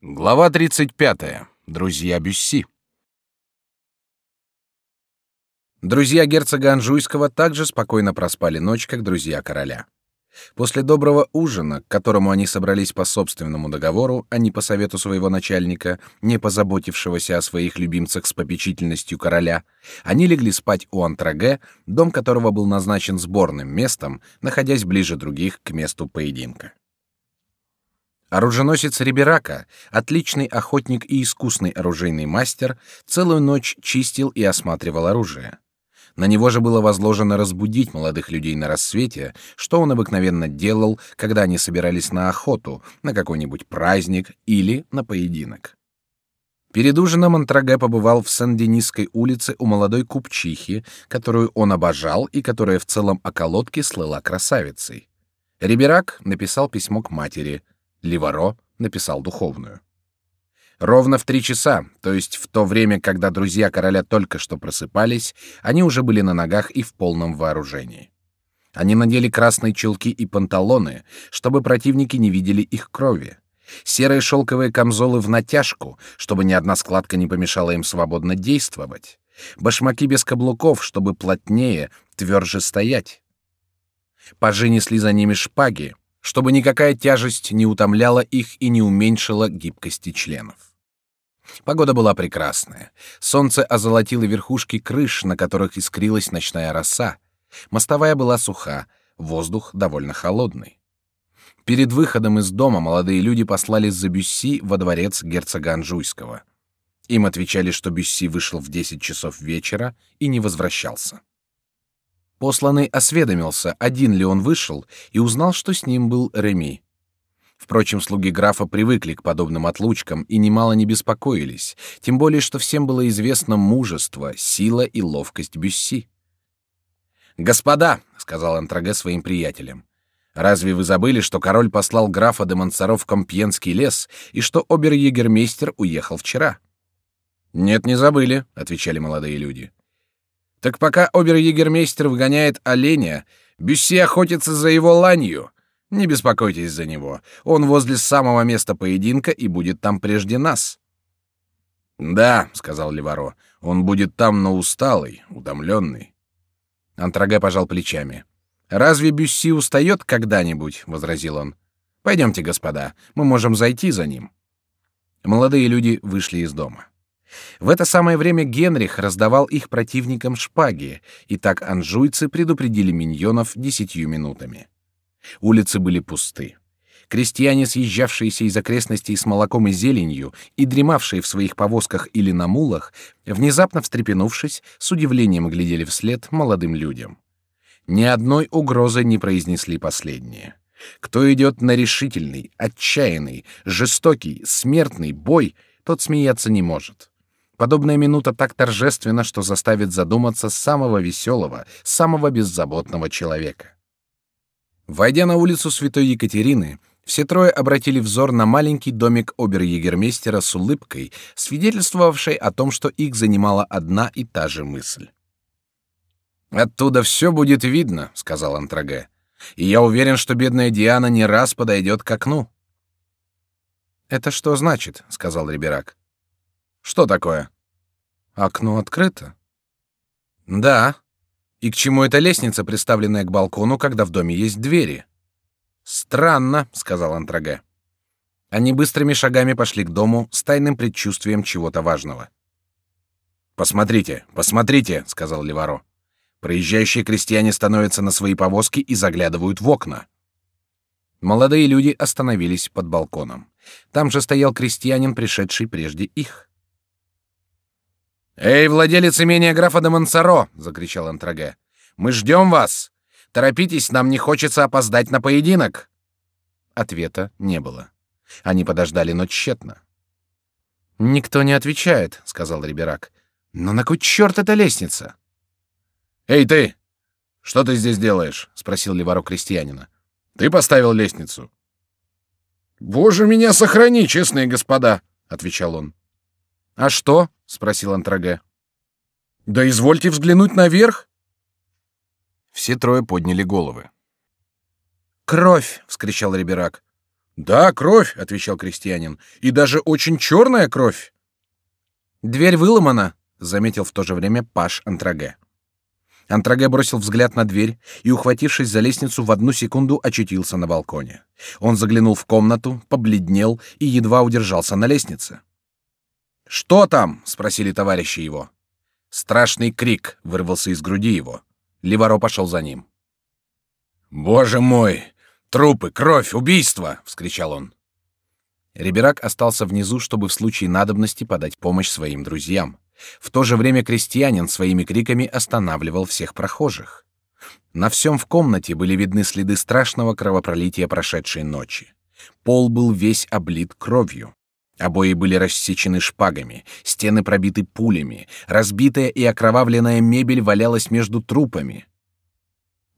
Глава 35. Друзья Бюсси. Друзья герцога Анжуйского также спокойно проспали ночь, как друзья короля. После доброго ужина, к которому они собрались по собственному договору, а не по совету своего начальника, не позаботившегося о своих любимцах с попечительностью короля, они легли спать у Антраге, дом которого был назначен сборным местом, находясь ближе других к месту поединка. Оруженосец Риберака, отличный охотник и искусный оружейный мастер, целую ночь чистил и осматривал оружие. На него же было возложено разбудить молодых людей на рассвете, что он обыкновенно делал, когда они собирались на охоту, на какой-нибудь праздник или на поединок. Перед ужином Антраге побывал в Сен-Денисской улице у молодой купчихи, которую он обожал и которая в целом околотке слыла красавицей. Риберак написал письмо к матери — Ливаро написал духовную. Ровно в три часа, то есть в то время, когда друзья короля только что просыпались, они уже были на ногах и в полном вооружении. Они надели красные чулки и панталоны, чтобы противники не видели их крови. Серые шелковые камзолы в натяжку, чтобы ни одна складка не помешала им свободно действовать. Башмаки без каблуков, чтобы плотнее, тверже стоять. Пажи несли за ними шпаги, чтобы никакая тяжесть не утомляла их и не уменьшила гибкости членов. Погода была прекрасная. Солнце озолотило верхушки крыш, на которых искрилась ночная роса. Мостовая была суха, воздух довольно холодный. Перед выходом из дома молодые люди послали за Бюсси во дворец герцога Анжуйского. Им отвечали, что Бюсси вышел в 10 часов вечера и не возвращался. Посланный осведомился, один ли он вышел, и узнал, что с ним был Реми. Впрочем, слуги графа привыкли к подобным отлучкам и немало не беспокоились, тем более что всем было известно мужество, сила и ловкость Бюсси. «Господа», — сказал Антраге своим приятелям, — «разве вы забыли, что король послал графа де Монсоро в Компьенский лес и что обер-егермейстер уехал вчера?» «Нет, не забыли», — отвечали молодые люди. Так пока обер-егермейстер выгоняет оленя, Бюсси охотится за его ланью. Не беспокойтесь за него. Он возле самого места поединка и будет там прежде нас. Да, сказал Леваро. Он будет там, но усталый, утомленный. Антраге пожал плечами. Разве Бюсси устает когда-нибудь? возразил он. Пойдемте, господа, мы можем зайти за ним. Молодые люди вышли из дома. В это самое время Генрих раздавал их противникам шпаги, и так анжуйцы предупредили миньонов десятью минутами. Улицы были пусты. Крестьяне, съезжавшиеся из окрестностей с молоком и зеленью и дремавшие в своих повозках или на мулах, внезапно встрепенувшись, с удивлением глядели вслед молодым людям. Ни одной угрозы не произнесли последние. Кто идет на решительный, отчаянный, жестокий, смертный бой, тот смеяться не может. Подобная минута так торжественна, что заставит задуматься самого веселого, самого беззаботного человека. Войдя на улицу Святой Екатерины, все трое обратили взор на маленький домик обер-егермейстера с улыбкой, свидетельствовавшей о том, что их занимала одна и та же мысль. «Оттуда все будет видно», — сказал Антраге. «И я уверен, что бедная Диана не раз подойдет к окну». «Это что значит?» — сказал Риберак. Что такое? Окно открыто. Да. И к чему эта лестница, приставленная к балкону, когда в доме есть двери? Странно, сказал Антраге. Они быстрыми шагами пошли к дому с тайным предчувствием чего-то важного. Посмотрите, посмотрите, сказал Леваро. Проезжающие крестьяне становятся на свои повозки и заглядывают в окна. Молодые люди остановились под балконом. Там же стоял крестьянин, пришедший прежде их. «Эй, владелец имения графа де Монсоро!» — закричал Антраге. «Мы ждем вас! Торопитесь, нам не хочется опоздать на поединок!» Ответа не было. Они подождали, но тщетно. «Никто не отвечает», — сказал Риберак. «Но на кой черт эта лестница?» «Эй, ты! Что ты здесь делаешь?» — спросил Леваро крестьянина. «Ты поставил лестницу?» «Боже, меня сохрани, честные господа!» — отвечал он. «А что?» спросил Антраге. Да извольте взглянуть наверх. Все трое подняли головы. Кровь! вскричал Риберак. Да, кровь, отвечал крестьянин, и даже очень черная кровь. Дверь выломана, заметил в то же время Паш Антраге. Антраге бросил взгляд на дверь и, ухватившись за лестницу, в одну секунду очутился на балконе. Он заглянул в комнату, побледнел и едва удержался на лестнице. Что там? спросили товарищи его. Страшный крик вырвался из груди его. Леваро пошел за ним. Боже мой! Трупы, кровь, убийство! – вскричал он. Риберак остался внизу, чтобы в случае надобности подать помощь своим друзьям. В то же время крестьянин своими криками останавливал всех прохожих. На всем в комнате были видны следы страшного кровопролития прошедшей ночи. Пол был весь облит кровью. Обои были рассечены шпагами, стены пробиты пулями, разбитая и окровавленная мебель валялась между трупами.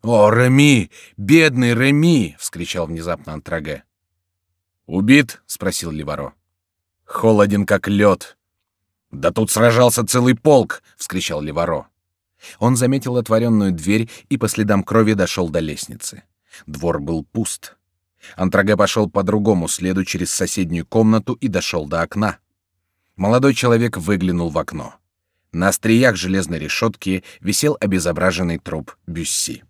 «О, Реми! Бедный Реми!» — вскричал внезапно Антраге. «Убит?» — спросил Ливаро. «Холоден, как лед. Да тут сражался целый полк, вскричал Леваро. Он заметил отворенную дверь и по следам крови дошел до лестницы. Двор был пуст. Антраге пошел по другому следу через соседнюю комнату и дошел до окна. Молодой человек выглянул в окно. На остриях железной решетки висел обезображенный труп Бюсси.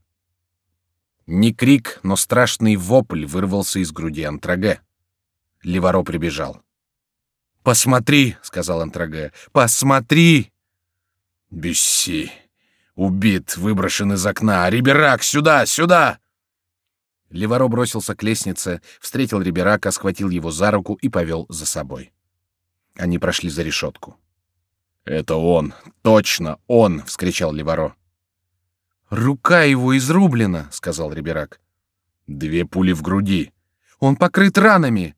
Не крик, но страшный вопль вырвался из груди Антраге. Леваро прибежал. Посмотри, сказал Антраге. Посмотри. Бюсси убит, выброшен из окна. Риберак, сюда, сюда. Леваро бросился к лестнице, встретил Риберака, схватил его за руку и повел за собой. Они прошли за решетку. Это он, точно он, вскричал Леваро. Рука его изрублена, сказал Риберак. Две пули в груди. Он покрыт ранами.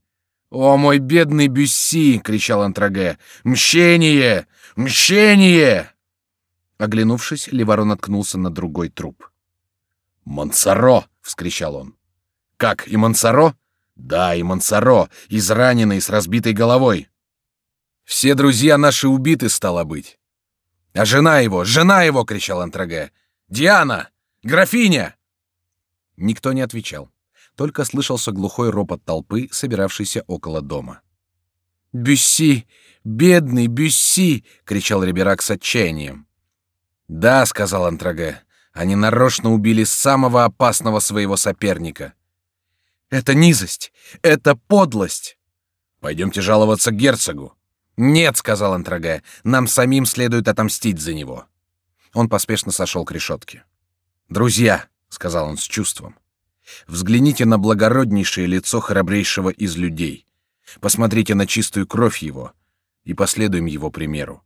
«О, мой бедный Бюсси!» — кричал Антраге. «Мщение! Мщение!» Оглянувшись, Леваро наткнулся на другой труп. «Монсоро!» — вскричал он. «Как, и Монсоро?» «Да, и Монсоро, израненный, с разбитой головой». «Все друзья наши убиты, стало быть». «А жена его, жена его!» — кричал Антраге. «Диана! Графиня!» Никто не отвечал только слышался глухой ропот толпы, собиравшейся около дома. «Бюсси! Бедный Бюсси!» — кричал Риберак с отчаянием. «Да», — сказал Антраге, — «они нарочно убили самого опасного своего соперника». «Это низость! Это подлость!» «Пойдемте жаловаться герцогу». «Нет», — сказал Антраге, — «нам самим следует отомстить за него». Он поспешно сошел к решетке. «Друзья», — сказал он с чувством, Взгляните на благороднейшее лицо храбрейшего из людей. Посмотрите на чистую кровь его и последуем его примеру.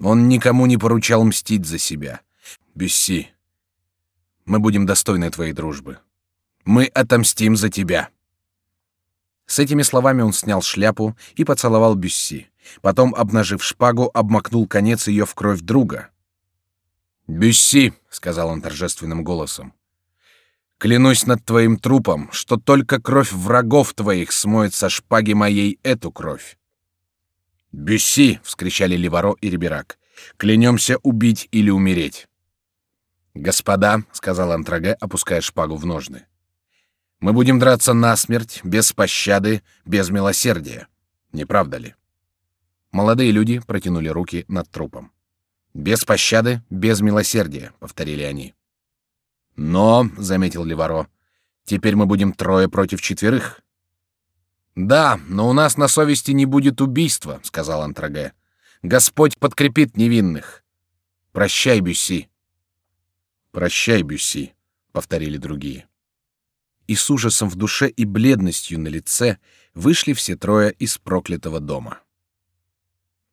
Он никому не поручал мстить за себя. Бюсси, мы будем достойны твоей дружбы. Мы отомстим за тебя. С этими словами он снял шляпу и поцеловал Бюсси. Потом, обнажив шпагу, обмакнул конец ее в кровь друга. «Бюсси», — сказал он торжественным голосом, Клянусь над твоим трупом, что только кровь врагов твоих смоет со шпаги моей эту кровь. Бюсси, вскричали Ливаро и Риберак, клянемся убить или умереть. Господа, сказал Антраге, опуская шпагу в ножны, мы будем драться насмерть, без пощады, без милосердия, не правда ли? Молодые люди протянули руки над трупом. Без пощады, без милосердия, повторили они. Но, заметил Леваро, теперь мы будем трое против четверых. Да, но у нас на совести не будет убийства, сказал Антраге. Господь подкрепит невинных. Прощай, Бюсси. Прощай, Бюсси, повторили другие. И с ужасом в душе и бледностью на лице вышли все трое из проклятого дома.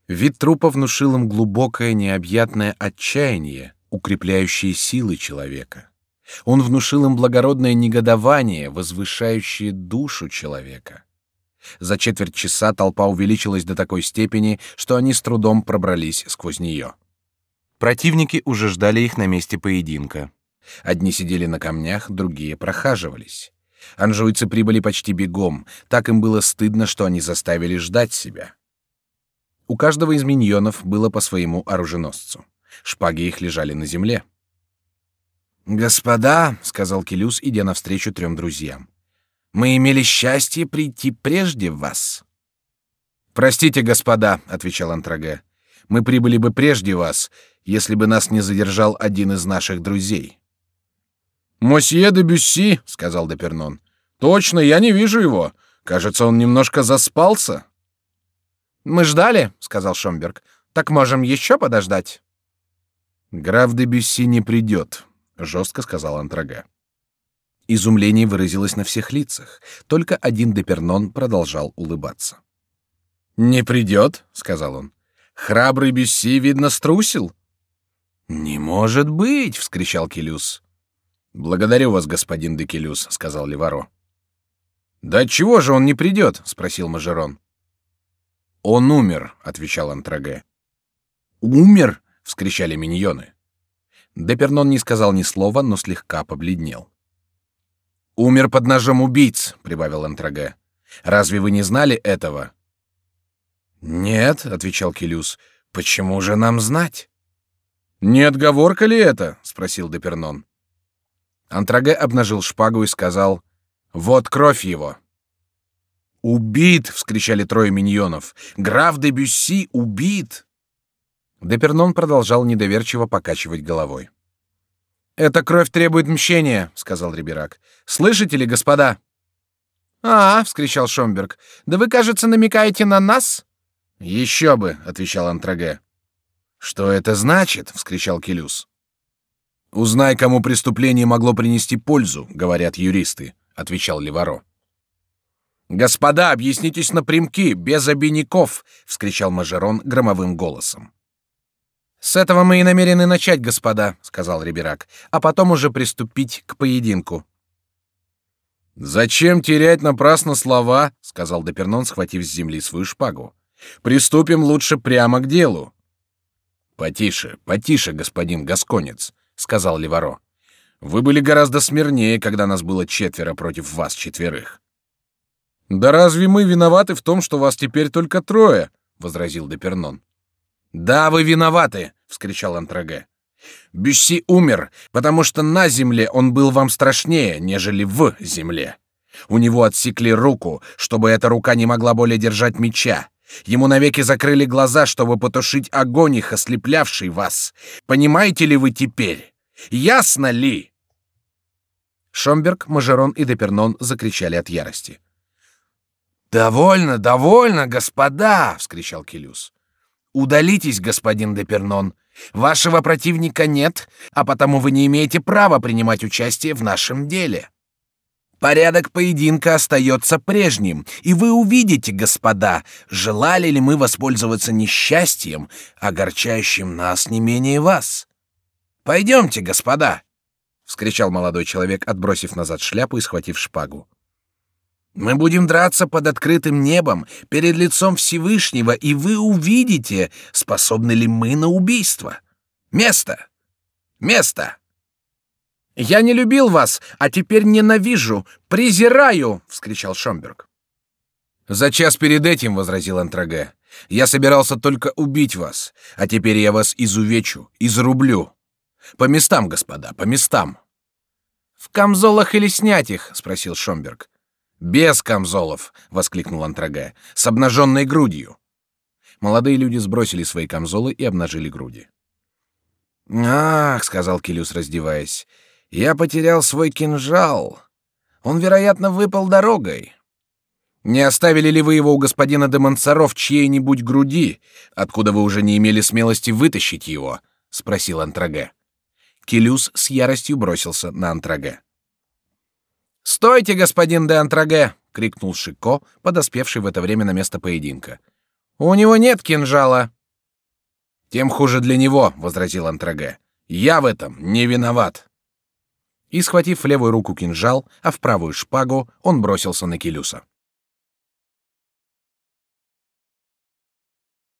Вид трупа внушил им глубокое необъятное отчаяние, укрепляющее силы человека. Он внушил им благородное негодование, возвышающее душу человека. За четверть часа толпа увеличилась до такой степени, что они с трудом пробрались сквозь нее. Противники уже ждали их на месте поединка. Одни сидели на камнях, другие прохаживались. Анжуйцы прибыли почти бегом, так им было стыдно, что они заставили ждать себя. У каждого из миньонов было по своему оруженосцу. Шпаги их лежали на земле. «Господа», — сказал Келюс, идя навстречу трем друзьям, — Мы имели счастье прийти прежде вас. Простите, господа, отвечал Антраге. Мы прибыли бы прежде вас, если бы нас не задержал один из наших друзей. Мосье де Бюсси, сказал Депернон. Точно, я не вижу его. Кажется, он немножко заспался. Мы ждали, сказал Шомберг. Так можем еще подождать. Граф де Бюсси не придет, жестко сказал Антрага. Изумление выразилось на всех лицах. Только один Депернон продолжал улыбаться. Не придет, сказал он. Храбрый Бюсси видно струсил. Не может быть, вскричал Келюс. Благодарю вас, господин де Келюс, сказал Леваро. Да чего же он не придет? спросил Мажерон. Он умер, отвечал Антраге. Умер? вскричали миньоны. Депернон не сказал ни слова, но слегка побледнел. Умер под ножом убийц, прибавил Антраге. Разве вы не знали этого? Нет, отвечал Келюс. Почему же нам знать? Не отговорка ли это? спросил Депернон. Антраге обнажил шпагу и сказал: "Вот кровь его". Убит! вскричали трое миньонов. Граф де Бюсси убит! Депернон продолжал недоверчиво покачивать головой. Эта кровь требует мщения, сказал Риберак. Слышите ли, господа? А, вскричал Шомберг. Да вы, кажется, намекаете на нас? Еще бы, отвечал Антраге. Что это значит? вскричал Келюс. Узнай, кому преступление могло принести пользу, говорят юристы, отвечал Леваро. Господа, объяснитесь напрямки, без обиняков, вскричал Мажерон громовым голосом. С этого мы и намерены начать, господа, сказал Риберак, а потом уже приступить к поединку. Зачем терять напрасно слова, сказал Депернон, схватив с земли свою шпагу. Приступим лучше прямо к делу. Потише, потише, господин гасконец, сказал Леваро. Вы были гораздо смирнее, когда нас было четверо против вас четверых. Да разве мы виноваты в том, что вас теперь только трое? возразил Депернон. Да, вы виноваты, вскричал Антраге. Бюсси умер, потому что на земле он был вам страшнее, нежели в земле. У него отсекли руку, чтобы эта рука не могла более держать меча. Ему навеки закрыли глаза, чтобы потушить огонь, их ослеплявший вас. Понимаете ли вы теперь? Ясно ли? Шомберг, Мажерон и Депернон закричали от ярости. «Довольно, довольно, господа!» — вскричал Келюс. «Удалитесь, господин Депернон. Вашего противника нет, а потому вы не имеете права принимать участие в нашем деле». Порядок поединка остается прежним, и вы увидите, господа, желали ли мы воспользоваться несчастьем, огорчающим нас не менее вас. Пойдемте, господа, вскричал молодой человек, отбросив назад шляпу и схватив шпагу. Мы будем драться под открытым небом, перед лицом Всевышнего, и вы увидите, способны ли мы на убийство. Место! Место! Я не любил вас, а теперь ненавижу, презираю, вскричал Шомберг. За час перед этим, возразил Антраге, я собирался только убить вас, а теперь я вас изувечу, изрублю. По местам, господа, по местам. В камзолах или снять их? спросил Шомберг. Без камзолов, воскликнул Антрага, с обнаженной грудью. Молодые люди сбросили свои камзолы и обнажили груди. Ах, сказал Килюс, раздеваясь, я потерял свой кинжал. Он, вероятно, выпал дорогой. Не оставили ли вы его у господина де Монсоро в чьей-нибудь груди, откуда вы уже не имели смелости вытащить его? спросил Антрага. Килюс с яростью бросился на Антрага. «Стойте, господин де Антраге!» — крикнул Шико, подоспевший в это время на место поединка. «У него нет кинжала!» «Тем хуже для него», — возразил Антраге. «Я в этом не виноват!» И, схватив в левую руку кинжал, а в правую шпагу, он бросился на Келюса.